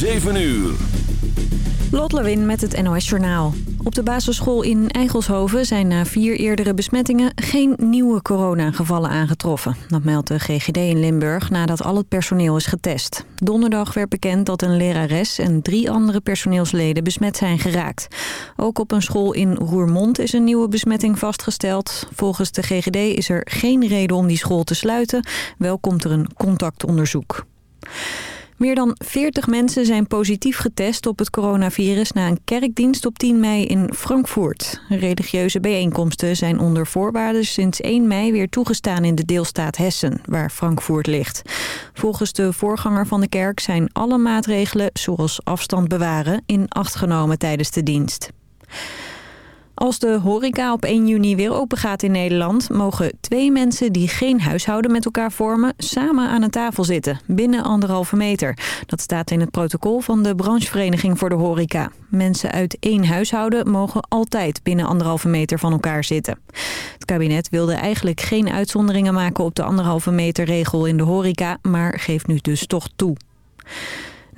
7 uur. Lot Lewin met het NOS Journaal. Op de basisschool in Eigelshoven zijn na vier eerdere besmettingen geen nieuwe coronagevallen aangetroffen. Dat meldt de GGD in Limburg nadat al het personeel is getest. Donderdag werd bekend dat een lerares en drie andere personeelsleden besmet zijn geraakt. Ook op een school in Roermond is een nieuwe besmetting vastgesteld. Volgens de GGD is er geen reden om die school te sluiten. Wel komt er een contactonderzoek. Meer dan 40 mensen zijn positief getest op het coronavirus... na een kerkdienst op 10 mei in Frankfurt. Religieuze bijeenkomsten zijn onder voorwaarden sinds 1 mei weer toegestaan... in de deelstaat Hessen, waar Frankfurt ligt. Volgens de voorganger van de kerk zijn alle maatregelen... zoals afstand bewaren, in acht genomen tijdens de dienst. Als de horeca op 1 juni weer open gaat in Nederland... mogen twee mensen die geen huishouden met elkaar vormen... samen aan een tafel zitten, binnen anderhalve meter. Dat staat in het protocol van de branchevereniging voor de horeca. Mensen uit één huishouden mogen altijd binnen anderhalve meter van elkaar zitten. Het kabinet wilde eigenlijk geen uitzonderingen maken... op de anderhalve meter regel in de horeca, maar geeft nu dus toch toe.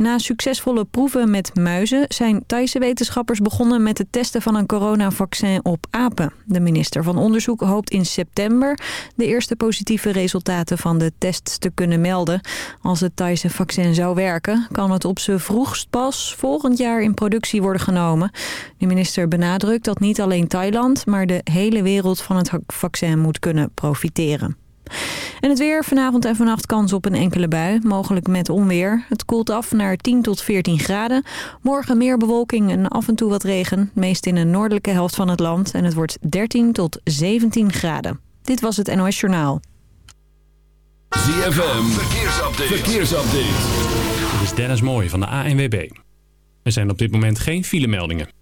Na succesvolle proeven met muizen zijn Thaise wetenschappers begonnen met het testen van een coronavaccin op apen. De minister van Onderzoek hoopt in september de eerste positieve resultaten van de tests te kunnen melden. Als het Thaise vaccin zou werken, kan het op z'n vroegst pas volgend jaar in productie worden genomen. De minister benadrukt dat niet alleen Thailand, maar de hele wereld van het vaccin moet kunnen profiteren. En het weer, vanavond en vannacht kans op een enkele bui, mogelijk met onweer. Het koelt af naar 10 tot 14 graden. Morgen meer bewolking en af en toe wat regen, meest in de noordelijke helft van het land. En het wordt 13 tot 17 graden. Dit was het NOS Journaal. ZFM, verkeersupdate. verkeersupdate. Dit is Dennis Mooij van de ANWB. Er zijn op dit moment geen filemeldingen.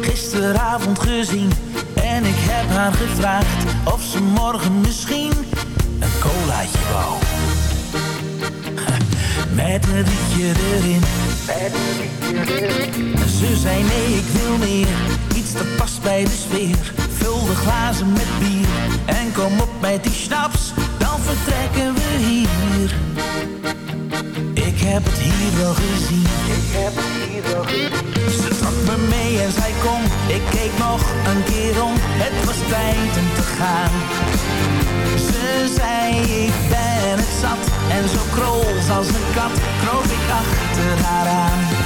Gisteravond gezien. En ik heb haar gevraagd of ze morgen misschien een colaatje wou. Met een rietje erin. Ze zei nee, ik wil meer. Iets dat past bij de sfeer. Vul de glazen met bier. En kom op met die schnaps. Dan vertrekken we hier. Ik heb het hier wel gezien. Ik heb het hier wel gezien. Me mee en zei kom. Ik keek nog een keer om. Het was tijd om te gaan. Ze zei ik ben het zat. En zo krols als een kat. Kroop ik achter haar aan.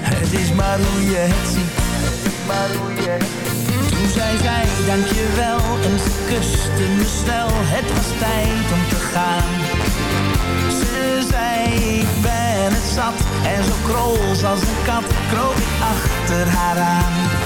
Het is maar hoe je het ziet. Maar hoe je het ziet. Toen zei zij dankjewel en ze kuste me snel. Het was tijd om te gaan. Ze zei ik ben het zat en zo krols als een kat kroop ik achter haar aan.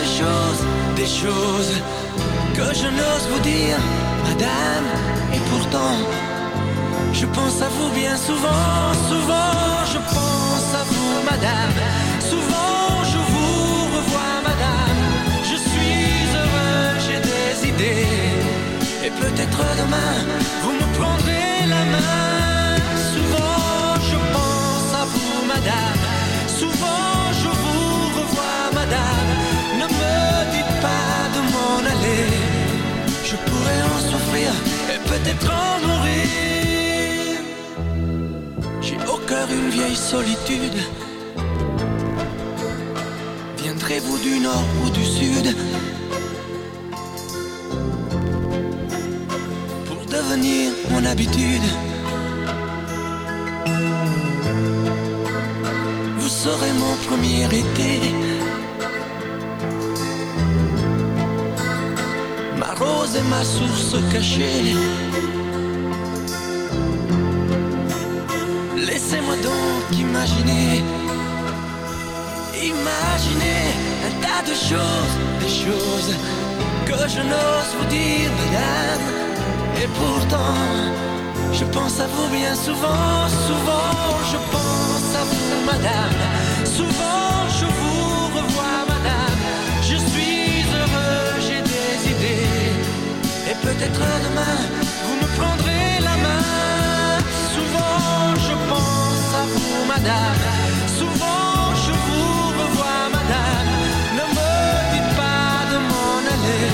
Un tas de choses, des choses que je n'ose vous dire, madame. Et pourtant, je pense à vous bien souvent, souvent, je pense à vous, madame. Souvent, je vous revois, madame. Je suis heureux, j'ai des idées. Et peut-être demain, vous me prendrez la main. Mourir. J'ai au cœur une vieille solitude. Viendrez-vous du nord ou du sud? Pour devenir mon habitude? Vous serez mon premier été. Rose et ma source cachée. Laissez-moi donc imaginer, imaginer un tas de choses, des choses que je n'ose vous dire, madame. Et pourtant, je pense à vous bien souvent, souvent, je pense à vous, madame. Souvent, je vous revois, peut-être demain, vous me prendrez la main. Souvent, je pense à vous, madame. Souvent, je vous revois, madame. Ne me dites pas de m'en aller.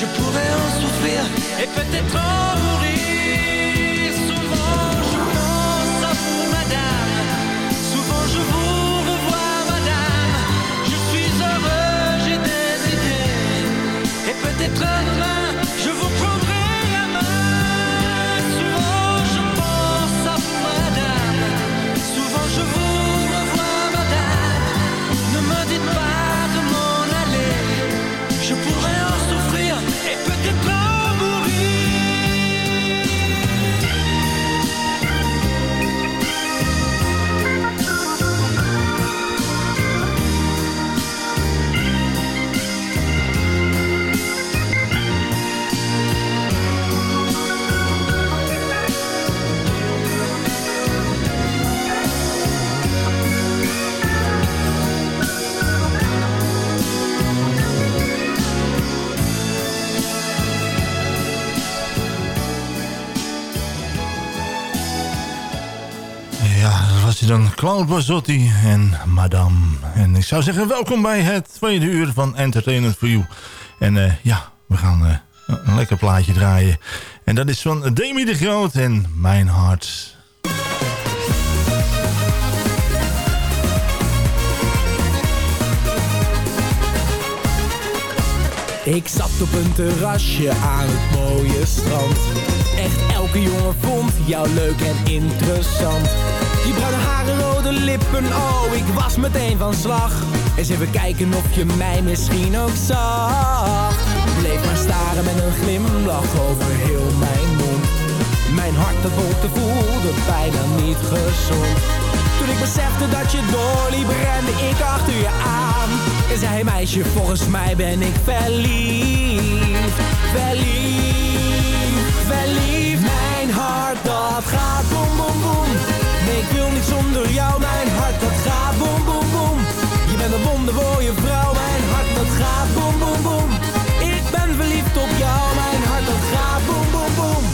Je pourrais en souffrir et peut-être en mourir. Dan. Claude Bazzotti en Madame. En ik zou zeggen, welkom bij het tweede uur van Entertainment for You. En eh, ja, we gaan eh, een lekker plaatje draaien. En dat is van Demi de Groot en Mijn Hart. Ik zat op een terrasje aan het mooie strand. Echt elke jongen vond jou leuk en interessant. Je bruine haren, rode lippen, oh, ik was meteen van slag. Eens even kijken of je mij misschien ook zag. Bleef maar staren met een glimlach over heel mijn mond. Mijn hart dat wolkte voelde bijna niet gezond. Toen ik besefte dat je doorliep, rende ik achter je aan. En zei meisje, volgens mij ben ik verliefd. Verliefd, verliefd. Mijn hart dat gaat boem boem boem. Ik wil niet zonder jou. Mijn hart dat gaat boem boem boem. Je bent een wondermooie vrouw. Mijn hart dat gaat boem boem boem. Ik ben verliefd op jou. Mijn hart dat gaat boem boem boem.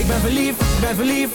Ik ben verliefd, ik ben verliefd.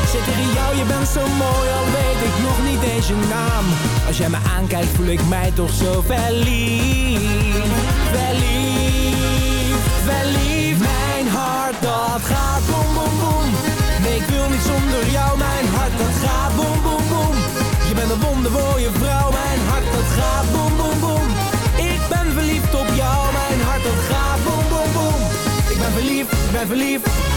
Zit er in jou, je bent zo mooi, al weet ik nog niet eens je naam. Als jij me aankijkt voel ik mij toch zo verliefd. Verliefd, verliefd Mijn hart dat gaat boem boem boem. Nee ik wil niet zonder jou, mijn hart dat gaat boem boem boem. Je bent een wondermooie vrouw, mijn hart dat gaat boem boem boem. Ik ben verliefd op jou, mijn hart dat gaat boem boem boem. Ik ben verliefd, ik ben Verliefd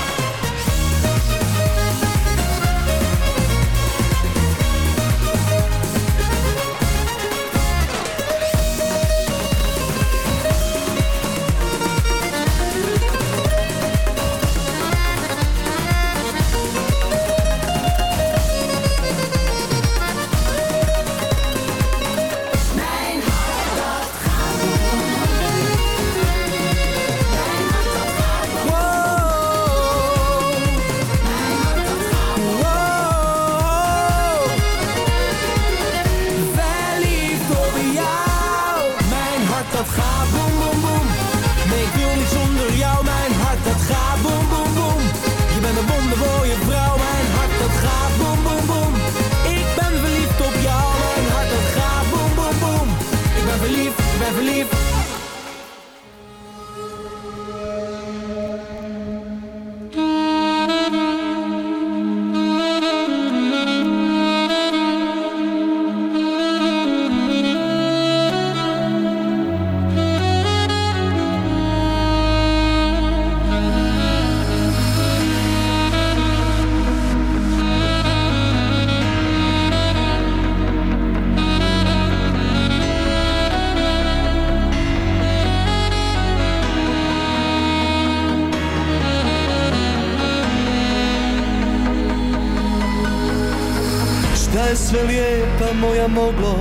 lijepa moja moglo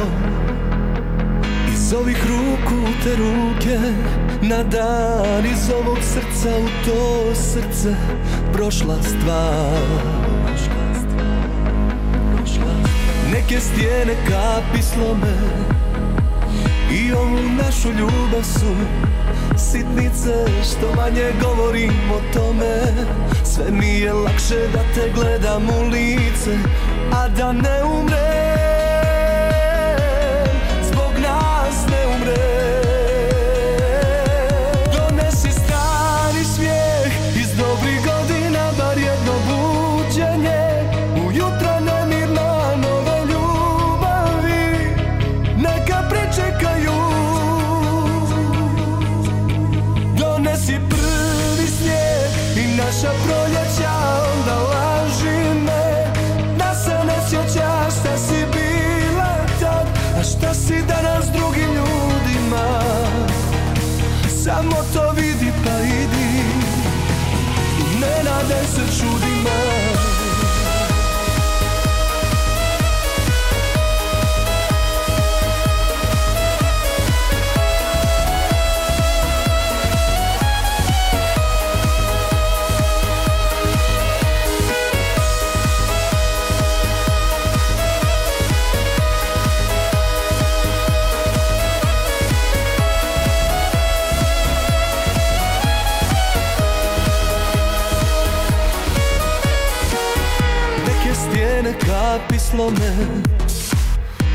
Iz ovih ruku te ruke Na dan iz ovog srca u to srce Prošla stvar. Neke stijene kapi slome I ovu našu ljubav su Sitnice što manje govorim o tome. Sve mi je lakše da te gledam u lice A da ne umrem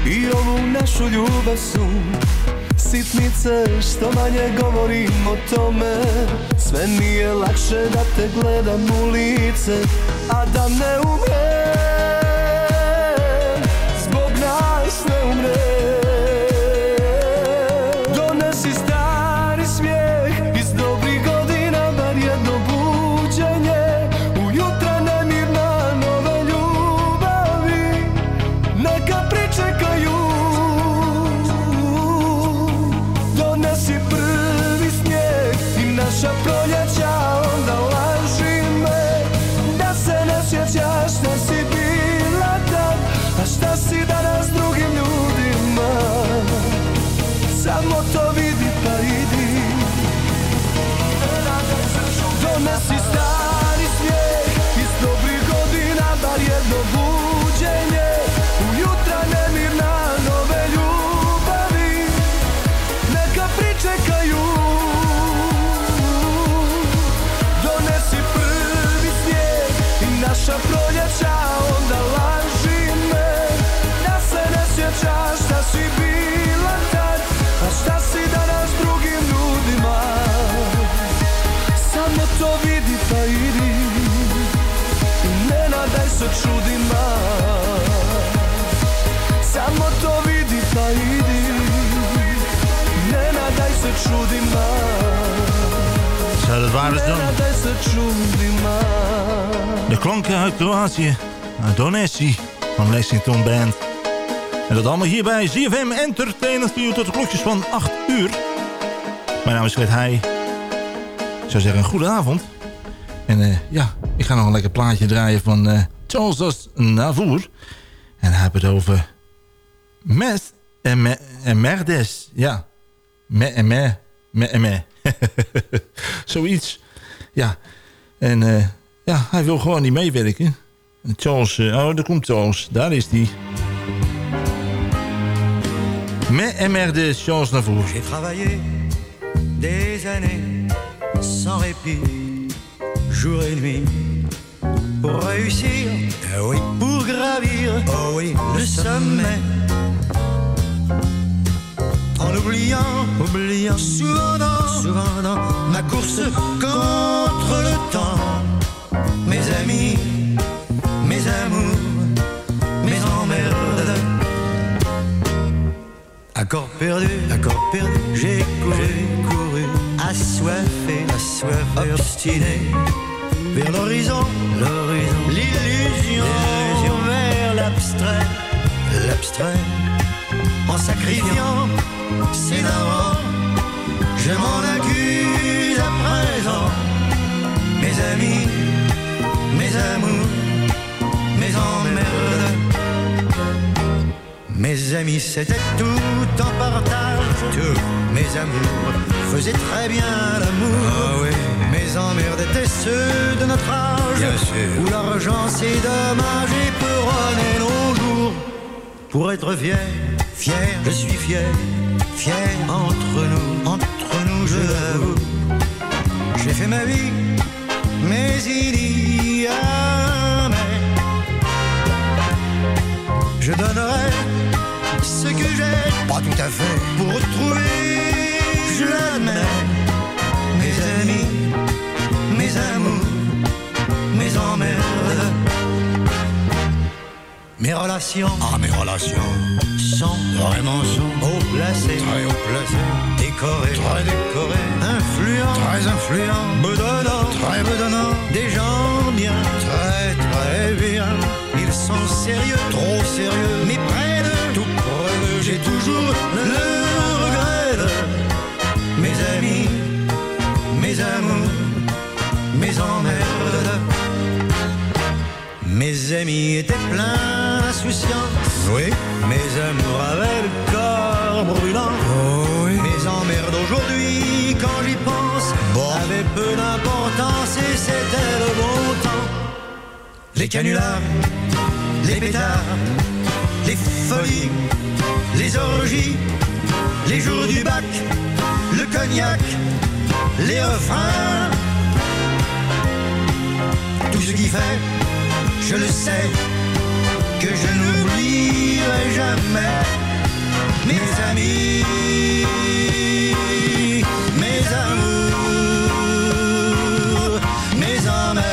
I ovu našu ljubav su Sitnice što manje govorim o tome. Sve mi je lakše da te gledam u lice A da ne umrem se čudima dat waren ze dan. De klanken uit Kroatië. Uit van Lexington Band. En dat allemaal hier bij ZFM Entertainment u tot de klokjes van 8 uur. Mijn naam is Fred Heij. Ik zou zeggen, een goede avond. En eh, ja, ik ga nog een lekker plaatje draaien van eh Charles Navour. En hij heeft het over mes en, me, en merdes. Ja, me en me, me en me. Zoiets. Ja, en eh, ja, hij wil gewoon niet meewerken. En Charles, eh, oh, daar komt Charles. Daar is hij. Me en merde, Charles Navour. J'ai travaillé des années sans répit, jour et nuit, pour réussir, oui, pour gravir, oh oui, le sommet. En oubliant, oubliant, souvent dans, souvent dans ma course contre le temps, mes amis, mes amours, mes emmerdes. Accord perdu, accord perdu, j'ai couru, couru, assoiffé, assoiffé, obstiné, vers l'horizon, l'horizon, l'illusion, vers l'abstrait, l'abstrait, en sacrifiant ses darons, je m'en accuse à présent, mes amis, mes amours, mes emmerdes. Mes amis, c'était tout en partage. Tout. Mes amours faisaient très bien l'amour. Mes emmerdes étaient ceux de notre âge. Où l'argent, c'est dommage Pour être fier, fier, je suis fier, fier entre nous, entre nous, je l'avoue. J'ai fait ma vie, mais il y a mais. Je donnerai ce que j'ai, pas tout à fait, pour retrouver, je l'admets, mes amis, mes amours, mes emmerdes. Mes relations, ah mes relations, sont vraiment sont haut placées, très haut placées, décorées, très décorées, influents, très influents, bedonnants, très bedonnants, des gens bien, très très bien. Ils sont sérieux, trop sérieux, mais près de tout. Près j'ai toujours le Mes amis étaient pleins d'insouciance. Oui. Mes amours avaient le corps brûlant. Mes emmerdes aujourd'hui, quand j'y pense, avaient peu d'importance et c'était le bon temps. Les canulars, les pétards, les folies, les orgies, les jours du bac, le cognac, les refrains. Tout ce qui fait je le sais, que je n'oublierai jamais mes amis, mes amours, mes emmerdes.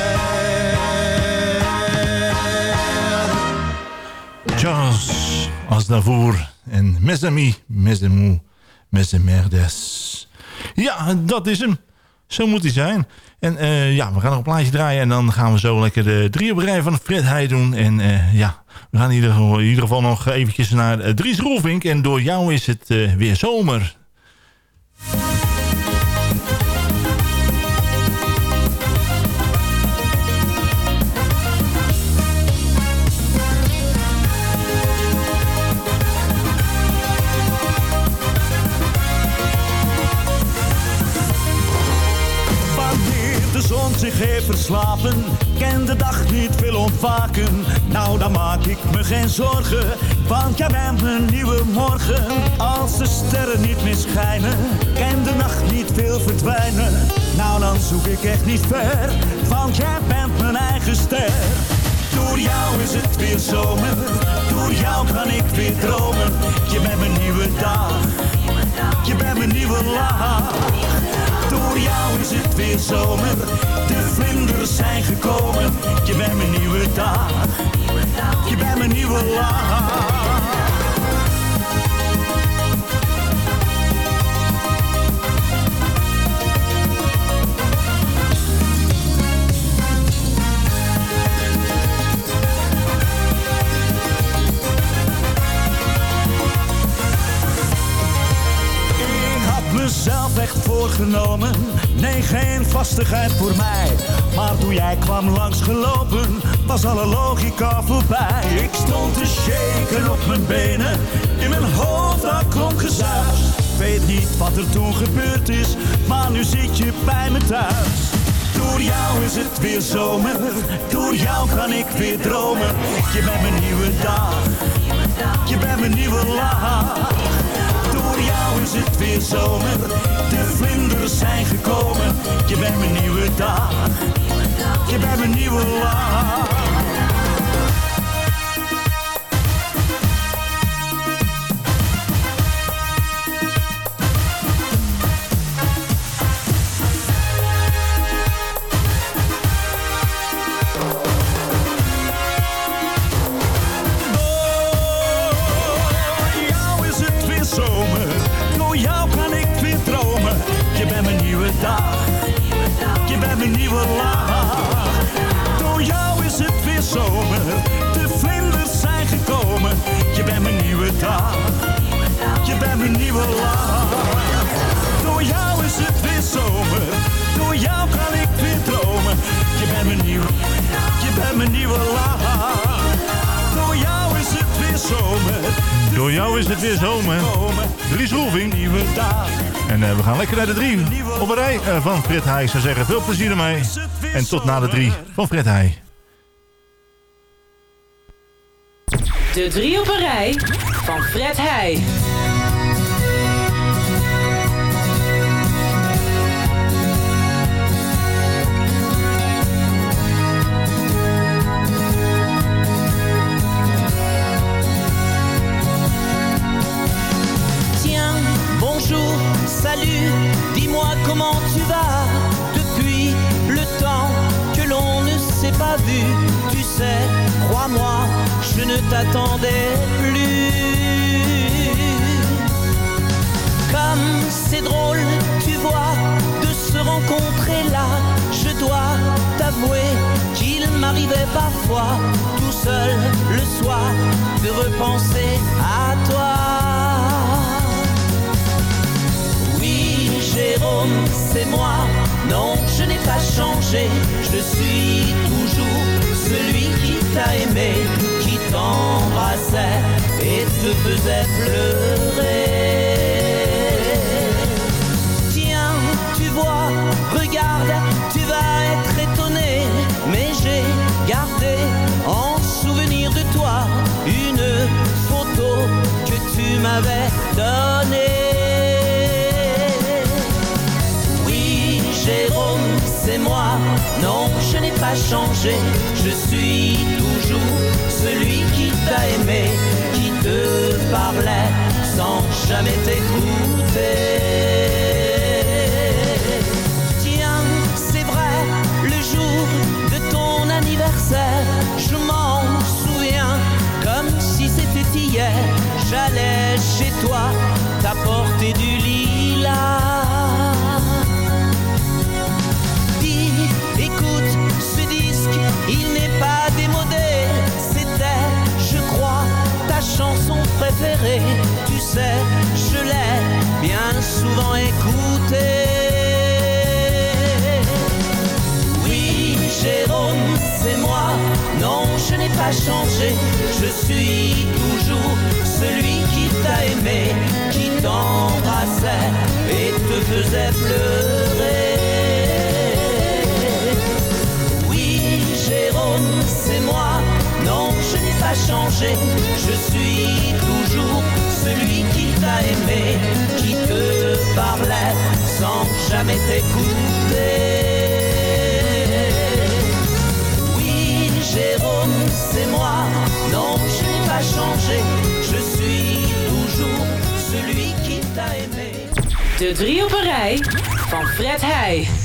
Charles Aznavour en Mes Amis, Mes Amours, Mes Merdes. Ja, dat is hem. Zo moet hij zijn. En eh, ja, we gaan nog een plaatje draaien. En dan gaan we zo lekker de drie op rij van Fred Heij doen. En eh, ja, we gaan in ieder, geval, in ieder geval nog eventjes naar uh, Dries Roelvink. En door jou is het eh, weer zomer. Zon zich heeft verslapen, ken de dag niet veel ontwaken. Nou, dan maak ik me geen zorgen, want jij bent mijn nieuwe morgen. Als de sterren niet meer schijnen, ken de nacht niet veel verdwijnen. Nou, dan zoek ik echt niet ver, want jij bent mijn eigen ster. Door jou is het weer zomer, door jou kan ik weer dromen. Je bent mijn nieuwe dag, je bent mijn nieuwe lach. Door jou is het weer zomer, de vlinders zijn gekomen. Je bent mijn nieuwe dag, je bent mijn nieuwe lach. Mezelf echt voorgenomen, nee geen vastigheid voor mij. Maar toen jij kwam langsgelopen, was alle logica voorbij. Ik stond te shaken op mijn benen, in mijn hoofd dat klonk gezuis. Weet niet wat er toen gebeurd is, maar nu zit je bij me thuis. Door jou is het weer zomer, door jou kan ik weer dromen. Je bent mijn nieuwe dag, je bent mijn nieuwe lach. Is weer zomer, de vlinders zijn gekomen. Je bent mijn nieuwe dag, je bent mijn nieuwe lach. Je bent mijn nieuwe lach. Door jou is het weer zomer, de vlinders zijn gekomen. Je bent mijn nieuwe dag, je bent mijn nieuwe lach. Door jou is het weer zomer, door jou kan ik weer dromen. Je bent mijn nieuwe, je bent mijn nieuwe lach. Door jou is het weer zomer, Door jou is het weer zomer. Dries Roelving. En eh, we gaan lekker naar de drie op een rij eh, van Fred Heij. Zou zeggen, veel plezier ermee. En tot na de drie van Fred Heij. De drie op een rij van Fred Heij. Ne t'attendais plus. Comme c'est drôle, tu vois, de se rencontrer là, je dois t'avouer qu'il m'arrivait parfois, tout seul le soir, de repenser à toi. Oui, Jérôme, c'est moi. Non, je n'ai pas changé. Je suis toujours celui qui t'a aimé, qui t'embrassait et te faisait pleurer. Tiens, tu vois, regarde, tu vas être étonné, mais j'ai gardé en souvenir de toi une photo que tu m'avais donnée. Oui, Jérôme, c'est moi. Non, je n'ai pas changé. Je suis toujours celui qui t'a aimé, qui te parlait sans jamais t'écouter. Tiens, c'est vrai, le jour de ton anniversaire, je m'en souviens comme si c'était hier. J'allais chez toi t'apporter du lilas. Dis, écoute, ce disque, il n'est pas chanson préférée. Tu sais, je l'ai bien souvent écoutée. Oui, Jérôme, c'est moi. Non, je n'ai pas changé. Je suis toujours celui qui t'a aimé, qui t'embrassait et te faisait pleurer. Oui, Jérôme, c'est moi. Je suis toujours celui qui t'a aimé, qui te parlait sans jamais t'écouter. Oui, Jérôme, c'est moi. Non, je n'ai pas changé. Je suis toujours celui qui t'a aimé. De drie op een van Fred Heij.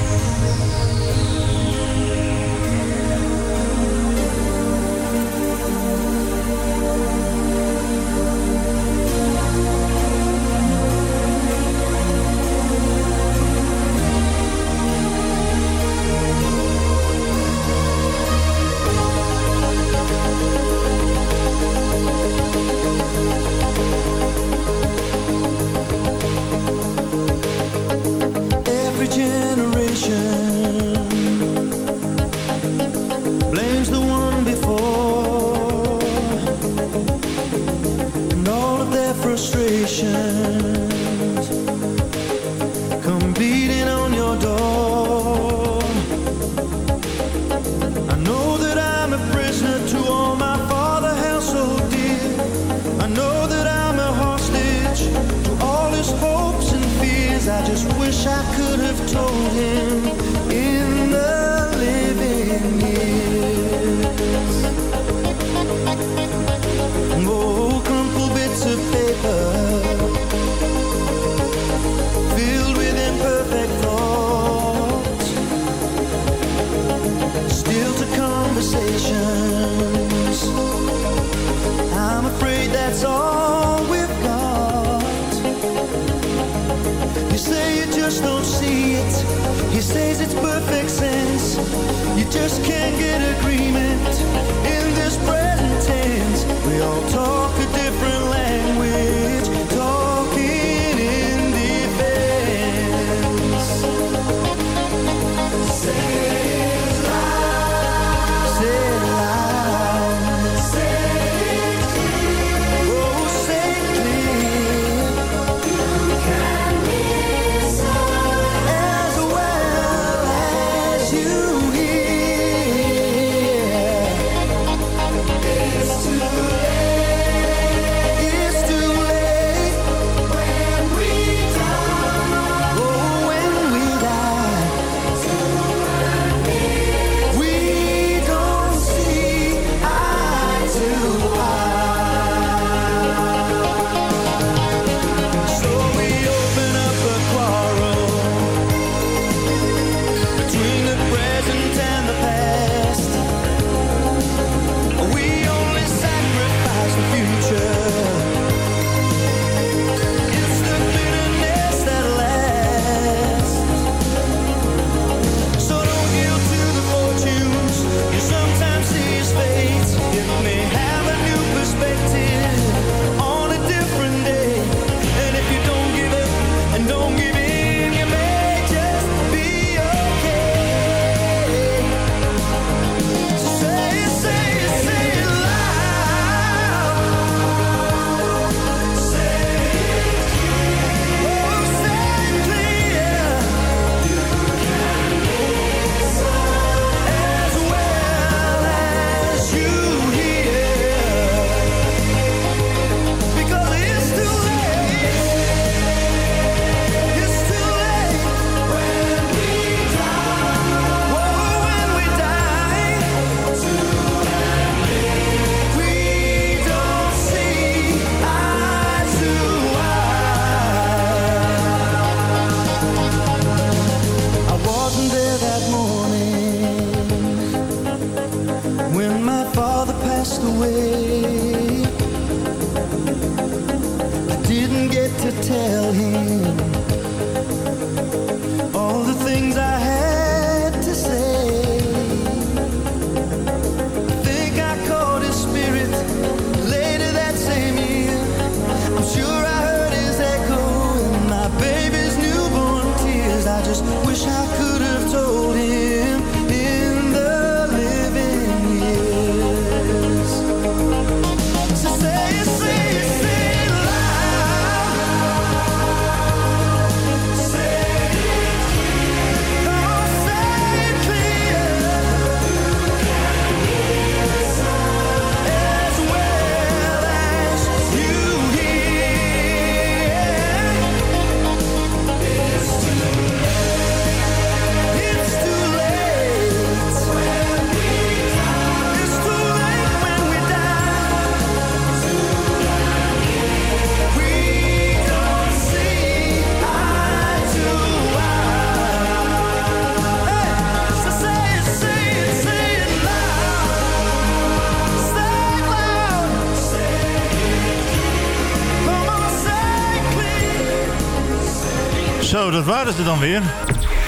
Dat waren ze dan weer.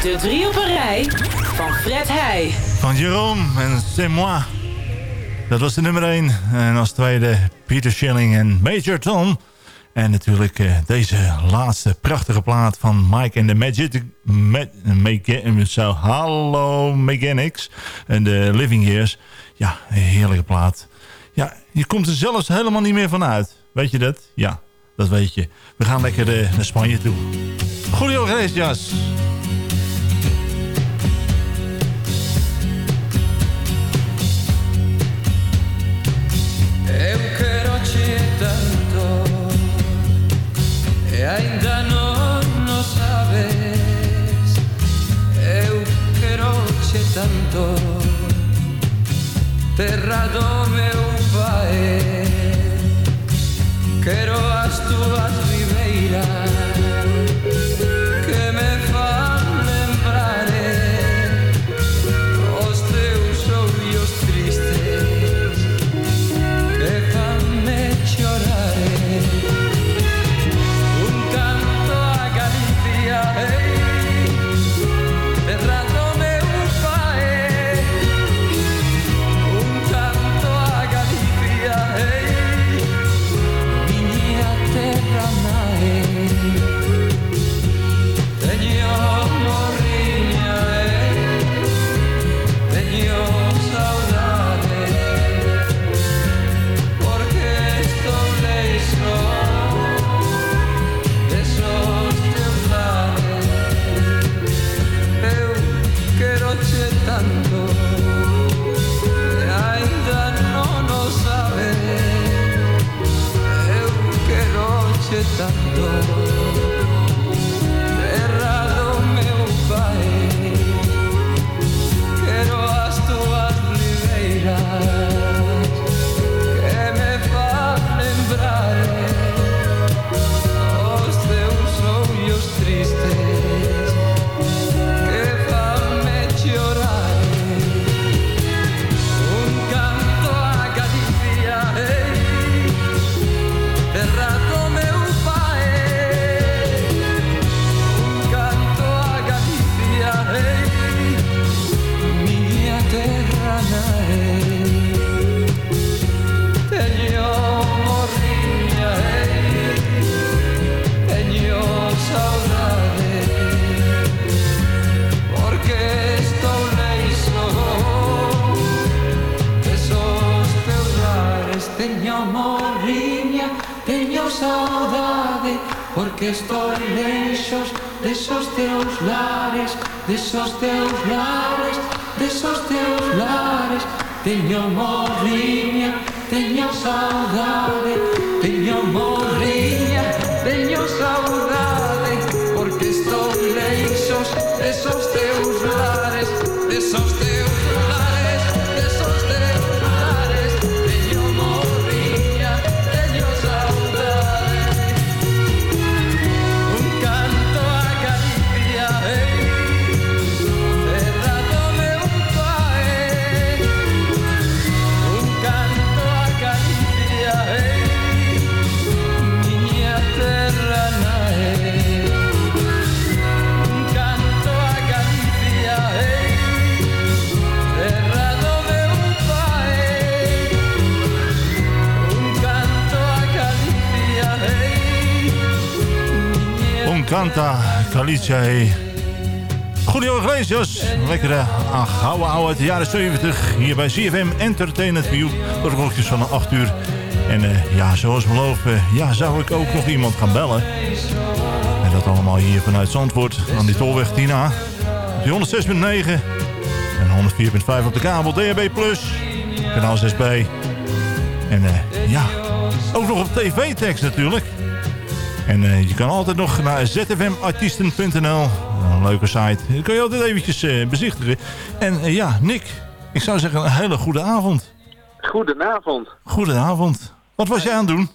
De drie op een rij van Fred Heij. Van Jerome en C'est moi. Dat was de nummer 1. En als tweede Peter Schilling en Major Tom. En natuurlijk eh, deze laatste prachtige plaat van Mike and the Magic... Ma Mega- zo, Hallo Mechanics. En de Living Years. Ja, een heerlijke plaat. Ja, je komt er zelfs helemaal niet meer van uit. Weet je dat? Ja, dat weet je. We gaan lekker eh, naar Spanje toe. Julio Iglesias. Eu quero tanto E ainda non sabes Eu quero tanto Terra do meu pai Quero as Deixa os teus lares, deixa os teus lares. Tenho morrinha, tenho saudade. Tenho morrinha, tenho saudade. Ei Oncanta Calice Goedemorgen Iglesias. Lekkere uh, gouden oude uit de jaren 70. Hier bij CFM Entertainment View. De klokjes van 8 uur. En uh, ja, zoals beloofd, uh, ja, zou ik ook nog iemand gaan bellen. En dat allemaal hier vanuit Zandvoort. Aan die tolweg Tina. Op die 106.9. En 104.5 op de kabel. DHB. Kanaal 6B. En ja, ook nog op tv-tekst natuurlijk. En uh, je kan altijd nog naar zfmartiesten.nl. Een leuke site. Dat kun je altijd eventjes uh, bezichtigen. En uh, ja, Nick, ik zou zeggen een hele goede avond. Goedenavond. Goedenavond. Wat was jij aan het doen?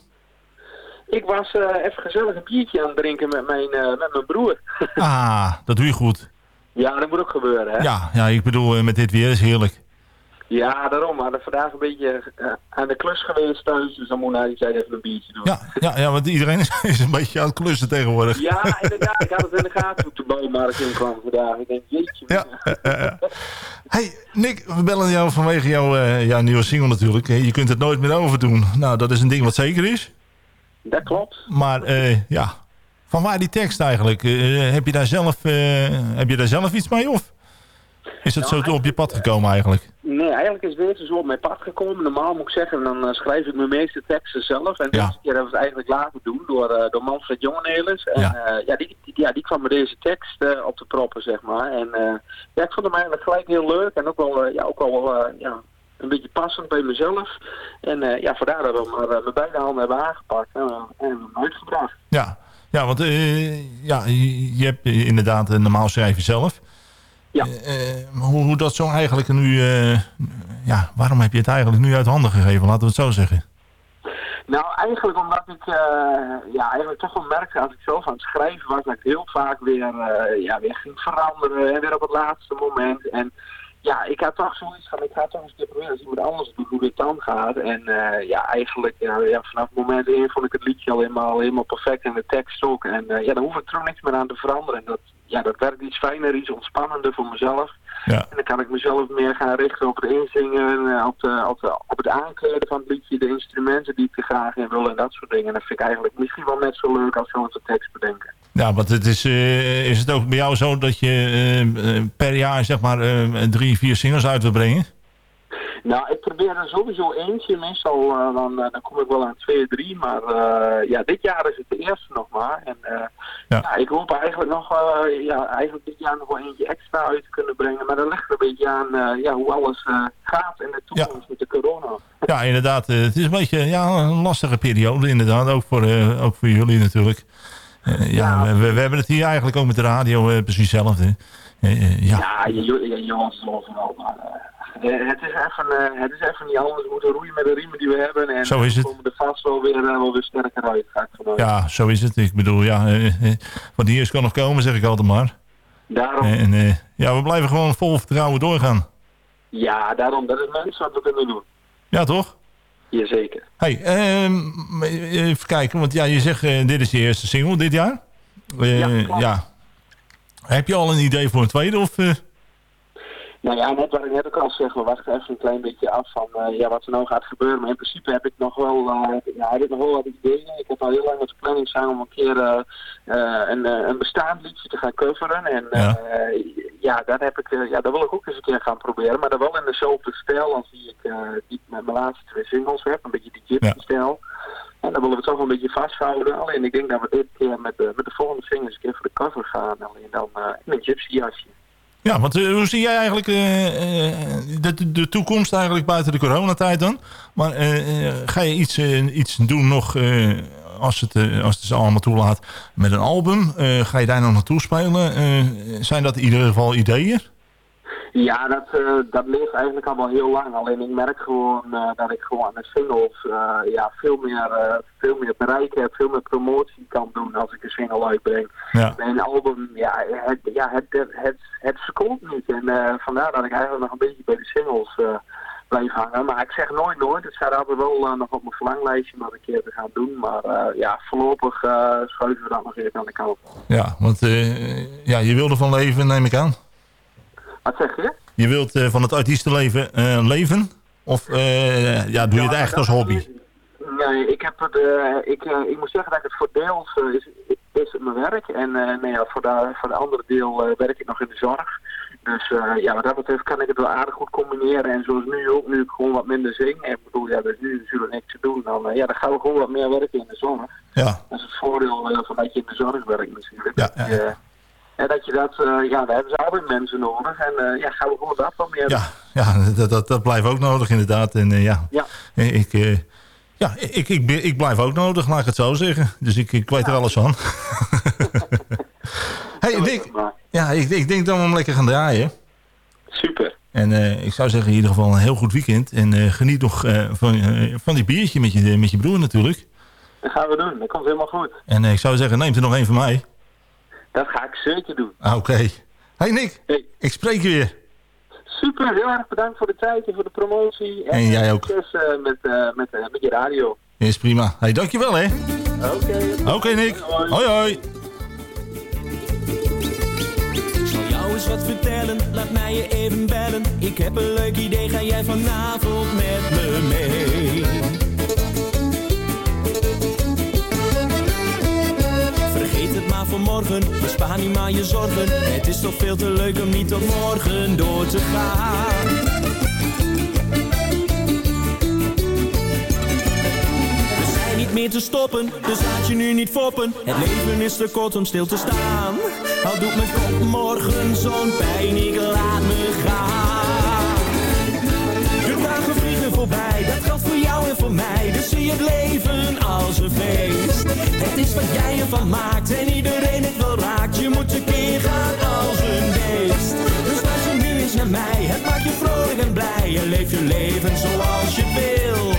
Ik was even gezellig een biertje aan het drinken met mijn, met mijn broer. ah, dat doe je goed. Ja, dat moet ook gebeuren, hè? Ja, ja ik bedoel, met dit weer is heerlijk. Ja, daarom. We hadden vandaag een beetje uh, aan de klus geweest thuis. Dus dan moet hij zei even een biertje doen. Ja, ja, ja want iedereen is, is, een beetje aan het klussen tegenwoordig. Ja, inderdaad. Ik had het in de gaten op de bouwmarkt in kwam vandaag. Ik denk, jeetje. Ja, uh, uh. Hey, Nick, we bellen jou vanwege jouw, jouw nieuwe single natuurlijk. Je kunt het nooit meer overdoen. Nou, dat is een ding wat zeker is. Dat klopt. Maar ja, van waar die tekst eigenlijk? heb, je daar zelf, heb je daar zelf iets mee of? Is het nou, zo op je pad gekomen eigenlijk? Nee, eigenlijk is het zo op mijn pad gekomen. Normaal moet ik zeggen, dan uh, schrijf ik mijn meeste teksten zelf. En ja. deze keer hebben we het eigenlijk laten doen door, uh, door Manfred Jongenelis. En ja. Uh, ja, die, die, ja, die kwam met deze tekst op te proppen, zeg maar. En ja, ik vond hem eigenlijk gelijk heel leuk. En ook wel, ja, ook wel ja, een beetje passend bij mezelf. En ja, vandaar dat we hem met beide handen hebben aangepakt en, en hem uitgebracht. Ja, ja want ja, je hebt inderdaad, normaal schrijf je zelf. Ja. Uh, hoe, hoe, dat zo eigenlijk nu... Uh, ja, waarom heb je het eigenlijk nu uit handen gegeven? Laten we het zo zeggen. Nou, eigenlijk omdat ik uh, ja, eigenlijk toch wel merkte als ik zelf aan het schrijven was... dat ik heel vaak weer, ja, weer ging veranderen en weer op het laatste moment. En ja, ik had toch zoiets van, ik ga toch eens een keer proberen als iemand anders doet hoe dit dan gaat. En ja, eigenlijk ja, ja, vanaf moment 1 vond ik het liedje al helemaal, helemaal perfect en de tekst ook. En ja, dan hoef ik ook niks meer aan te veranderen. En dat, ja, dat werkt iets fijner, iets ontspannender voor mezelf. Ja. En dan kan ik mezelf meer gaan richten op het inzingen, op, de, op, de, op het aankleden van het liedje, de instrumenten die ik er graag in wil en dat soort dingen. En dat vind ik eigenlijk misschien wel net zo leuk als gewoon de tekst bedenken. Ja, want het is, uh, is het ook bij jou zo dat je uh, per jaar zeg maar uh, drie, vier singles uit wil brengen? Nou, ik probeer er sowieso eentje. Meestal dan, dan kom ik wel aan twee, drie. Maar ja, dit jaar is het de eerste nog maar. En ja. ja. ik hoop eigenlijk nog, ja, eigenlijk dit jaar nog wel eentje extra uit te kunnen brengen. Maar dat ligt er een beetje aan ja, hoe alles gaat in de toekomst ja. met de corona. Ja, inderdaad. het is een beetje ja, een lastige periode inderdaad. Ook voor, ook voor jullie natuurlijk. Ja, ja. We, we, hebben het hier eigenlijk ook met de radio precies hetzelfde. ja, ja jongens, overal. Maar, het, is even, uh, het is even niet anders. We moeten roeien met de riemen die we hebben. En zo is het. we komen er vast wel weer, uh, wel weer sterker uit. Ja, zo is het. Ik bedoel, ja, wat hier is kan nog komen, zeg ik altijd maar. Daarom. En ja, we blijven gewoon vol vertrouwen doorgaan. Ja, daarom. Dat is mensen wat we kunnen doen. Ja, toch? Jazeker. Hey, even kijken, want ja, je zegt dit is je eerste single dit jaar. ja, ja. Heb je al een idee voor een tweede of... Nou ja, net wat ik net ook al zeg, we wachten even een klein beetje af van uh, ja, wat er nou gaat gebeuren. Maar in principe heb ik nog wel, uh, ja, heb ik nog wel wat ideeën. Ik heb al heel lang met de planning staan om een keer uh, een, een bestaand liedje te gaan coveren. En ja, ja dat, heb ik, ja, dat wil ik ook eens een keer gaan proberen. Maar dan wel in dezelfde stijl als die ik die met mijn laatste twee singles heb. Een beetje die gypsy-stijl. En dan willen we het toch een beetje vasthouden. Alleen ik denk dat we dit keer met de, met de volgende singles een keer voor de cover gaan. Alleen dan in een gypsy jasje. Ja, want uh, hoe zie jij eigenlijk uh, de, de toekomst eigenlijk buiten de coronatijd dan? Maar ga je iets, iets doen nog, als, het, als het ze allemaal toelaat, met een album? ga je daar nog naartoe spelen? zijn dat in ieder geval ideeën? Ja, dat, uh, dat leeft eigenlijk al wel heel lang. Alleen ik merk gewoon uh, dat ik gewoon met singles uh, ja, veel, meer, veel meer bereik heb, veel meer promotie kan doen als ik een single uitbreng. Ja. En een album, ja, het, ja, het, het, het, het niet. En vandaar dat ik eigenlijk nog een beetje bij de singles blijf hangen. Maar ik zeg nooit nooit. Het staat altijd wel nog op mijn verlanglijstje om dat een keer te gaan doen. Maar ja, voorlopig schuiven we dat nog even aan de kant. Ja, want ja, je wilde van leven, neem ik aan. Wat zeg je? Je wilt uh, van het artiestenleven uh, leven? Of uh, ja, doe je ja, het echt als hobby? Nee, ik, heb het, ik, ik moet zeggen dat ik het voor deels... is, is mijn werk. En eh, nou ja, voor, de, voor de andere deel eh, werk ik nog in de zorg. Dus eh, ja, wat dat betreft kan ik het wel aardig goed combineren. En zoals nu ook, nu ik gewoon wat minder zing. En ik bedoel, ja, is nu natuurlijk niks te doen. Dan, eh, ja, dan gaan we gewoon wat meer werken in de zorg. Ja. Dat is het voordeel eh, van dat je in de zorg werkt natuurlijk. Ja, en dat je dat, eh, ja, daar hebben ze mensen nodig. En eh, ja, gaan we gewoon dat wat meer Ja, ja dat, dat, dat blijft ook nodig inderdaad. En eh, ja, Ja. Ik, ja ik, ik, ik blijf ook nodig, laat ik het zo zeggen. Dus ik, ik weet er alles van. hey, Nick, ja, ik, ik denk dat we hem lekker gaan draaien. Super. En ik zou zeggen in ieder geval een heel goed weekend. En geniet nog van, van die biertje met je, met je broer natuurlijk. Dat gaan we doen. Dat komt helemaal goed. En ik zou zeggen, neem er nog één van mij. Dat ga ik zeker doen. Ah, Oké. Hey Nick, ik spreek je weer. Super, heel erg bedankt voor de tijd en voor de promotie. En jij ook. Succes eh, met, eh, met, eh, met je radio. Is prima. Hey, dankjewel hè. Oké. Oké Nick. Hoi hoi. Ik zal jou eens wat vertellen, laat mij je even bellen. Ik heb een leuk idee, ga jij vanavond met me mee? Maar voor morgen, bespaar niet maar je zorgen. Het is toch veel te leuk om niet tot morgen door te gaan. We zijn niet meer te stoppen, dus laat je nu niet foppen. Het leven is te kort om stil te staan. Al doet mijn kop morgen zo'n pijn, ik laat me gaan. De dagen vliegen voorbij, dat Dus zie het leven als een feest. Het is wat jij ervan maakt en iedereen het wel raakt. Je moet tekeer gaan als een beest. Dus luister nu eens naar mij, het maakt je vrolijk en blij. En leef je leven zoals je wil.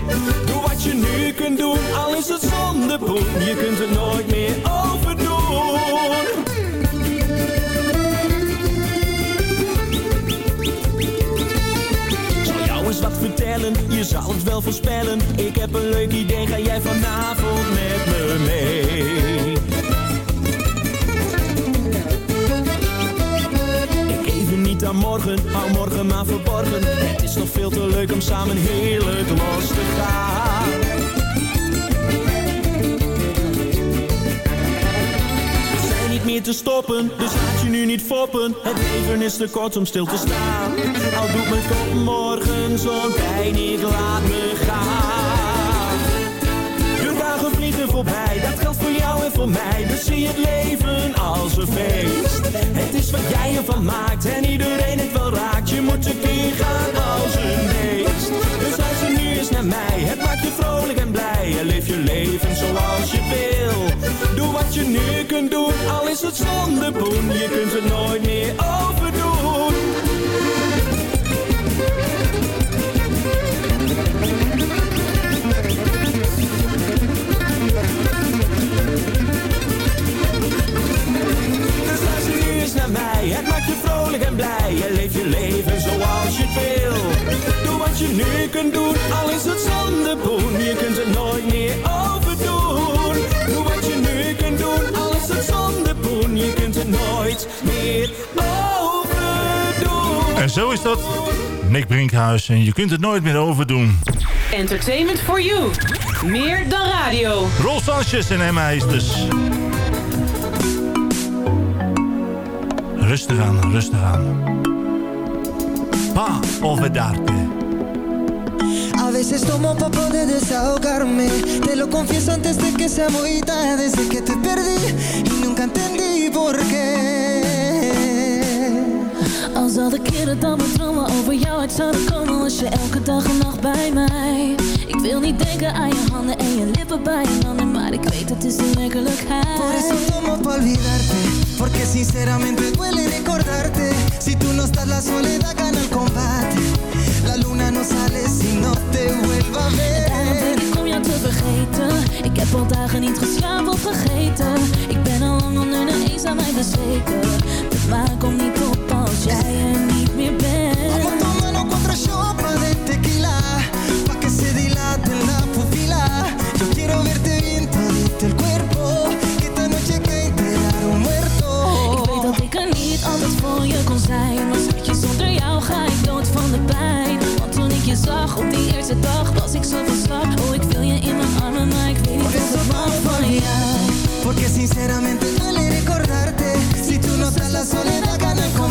Doe wat je nu kunt doen, al is het zonder poen. Je kunt het nooit meer overdoen. Wat vertellen, je zal het wel voorspellen. Ik heb een leuk idee, ga jij vanavond met me mee? Ik even niet aan morgen, hou morgen maar verborgen. Het is nog veel te leuk om samen heerlijk los te gaan. Te stoppen, dus laat je nu niet foppen. Het leven is te kort om stil te staan. Al doet mijn kop morgen zo'n pijn, ik laat me gaan. De dagen vliegen voorbij, dat geldt voor jou en voor mij. Dus zie het leven als een feest. Het is wat jij ervan maakt en iedereen het wel raakt. Je moet tekeer gaan als een beest. Dus luister nu eens naar mij, zonder poen. Je kunt het nooit meer overdoen. Dus luister nu eens naar mij, het maakt je vrolijk en blij. En leef je leven zoals je wil. Doe wat je nu kunt doen, al is het zonder poen. Je kunt het nooit nooit meer overdoen. En zo is dat. Nick Brinkhuis en je kunt het nooit meer overdoen. Entertainment for you. Meer dan radio. Rol Sanchez en Emma Heesters. Rustig aan, rustig aan. Pa olvidarte. A veces tomo pa poder desahogarme Te lo confieso antes de que sea muy tarde Desde que te perdí y nunca Al ik keren dan mijn dromen over jou uit zouden komen Was je elke dag en nacht bij mij. Ik wil niet denken aan je handen en je lippen bij je handen Maar ik weet het is de werkelijkheid. Por eso tomo pa olvidarte Porque sinceramente duele recordarte. Si tú no estás la soledad gana el combate. La luna no sale si no te vuelva a Daarom ver denk ik om jou te vergeten. Ik heb al dagen niet geslapen of gegeten Ik ben al lang onder de eens aan mij bezweken. De dat ik er niet de op die eerste dag Was ik je niet wat ik mag van jou Porque sinceramente duele recordarte. Si tú no estás, la soledad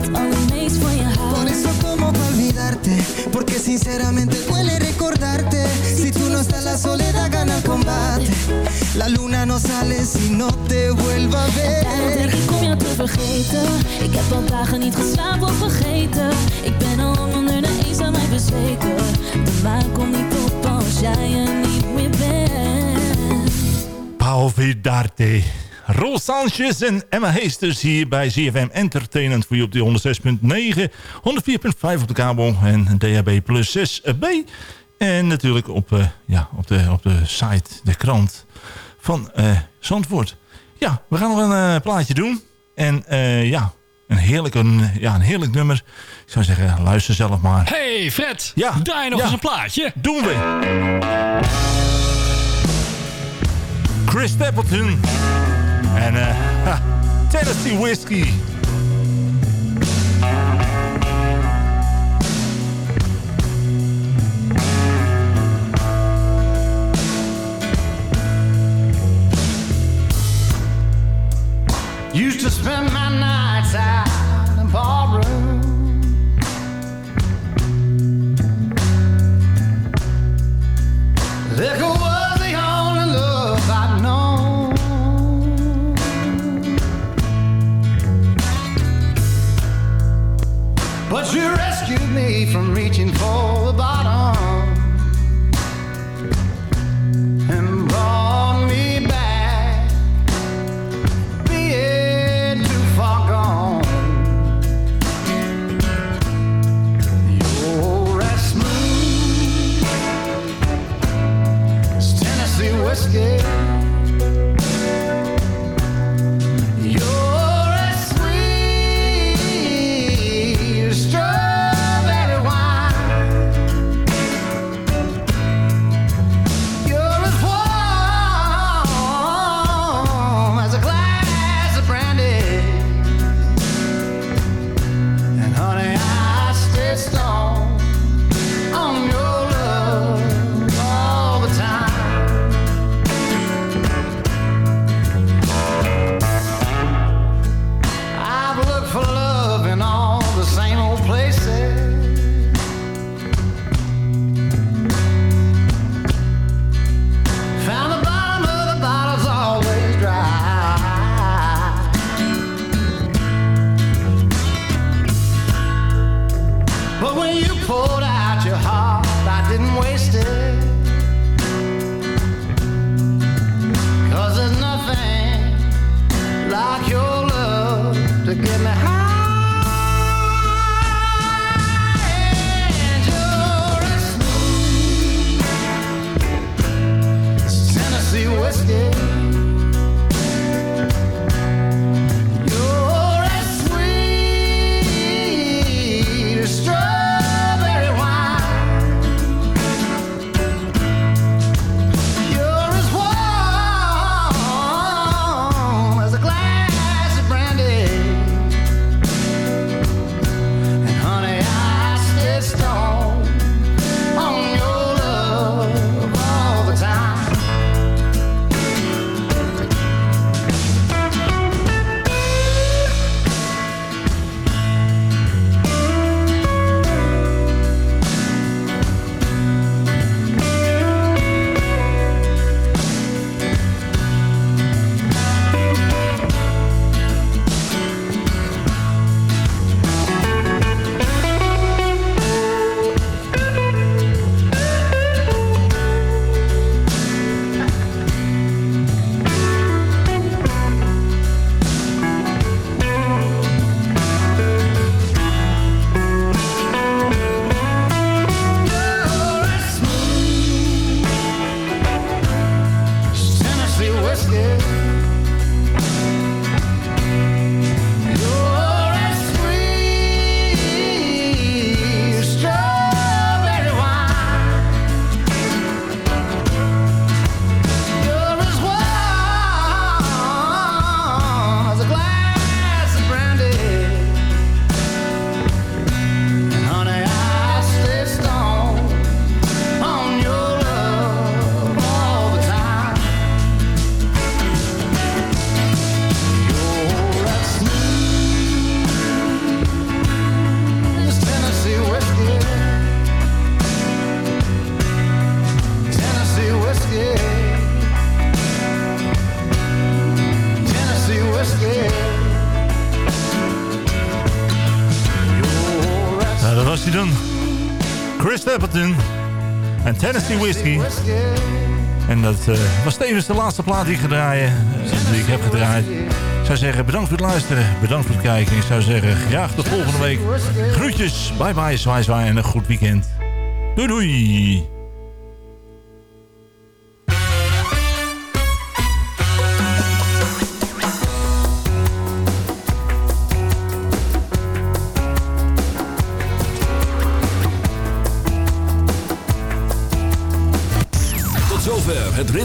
het allermeest van je hou Por eso como pa olvidarte? Porque sinceramente duele recordarte. Si tú no estás la soledad gana el combate. La luna no sale si no te vuelva a Daarom denk ver ik om jou te vergeten. Ik heb al dagen niet geslapen of vergeten. Ik ben al lang onder de mij bezweken. De maan komt niet op als jij er niet meer bent. Palvidarte. Rol Sanchez en Emma Heesters hier bij ZFM Entertainment voor je op de 106.9, 104.5 op de kabel en DHB plus 6b. En natuurlijk op, eh, ja, op, de, op de site, de krant van eh Zandvoort. Ja, we gaan nog een eh, plaatje doen. En eh, ja, een heerlijk, een, ja, een heerlijk nummer. Ik zou zeggen, luister zelf maar. Hey Fred, Ja, draai nog ja. eens een plaatje. Doen we. Chris Stapleton. En uh, ha, Tennessee Whiskey. Used to spend my nights out But you rescued me from reaching for the bottom and brought me back being too far gone. You're as smooth as Tennessee whiskey. En Tennessee Whiskey. En dat eh, was tevens de laatste plaat die ik, draaien, die ik heb gedraaid. Ik zou zeggen, bedankt voor het luisteren. Bedankt voor het kijken. Ik zou zeggen, graag tot volgende week. Groetjes. Bye bye, zwaai zwaai en een goed weekend. Doei doei.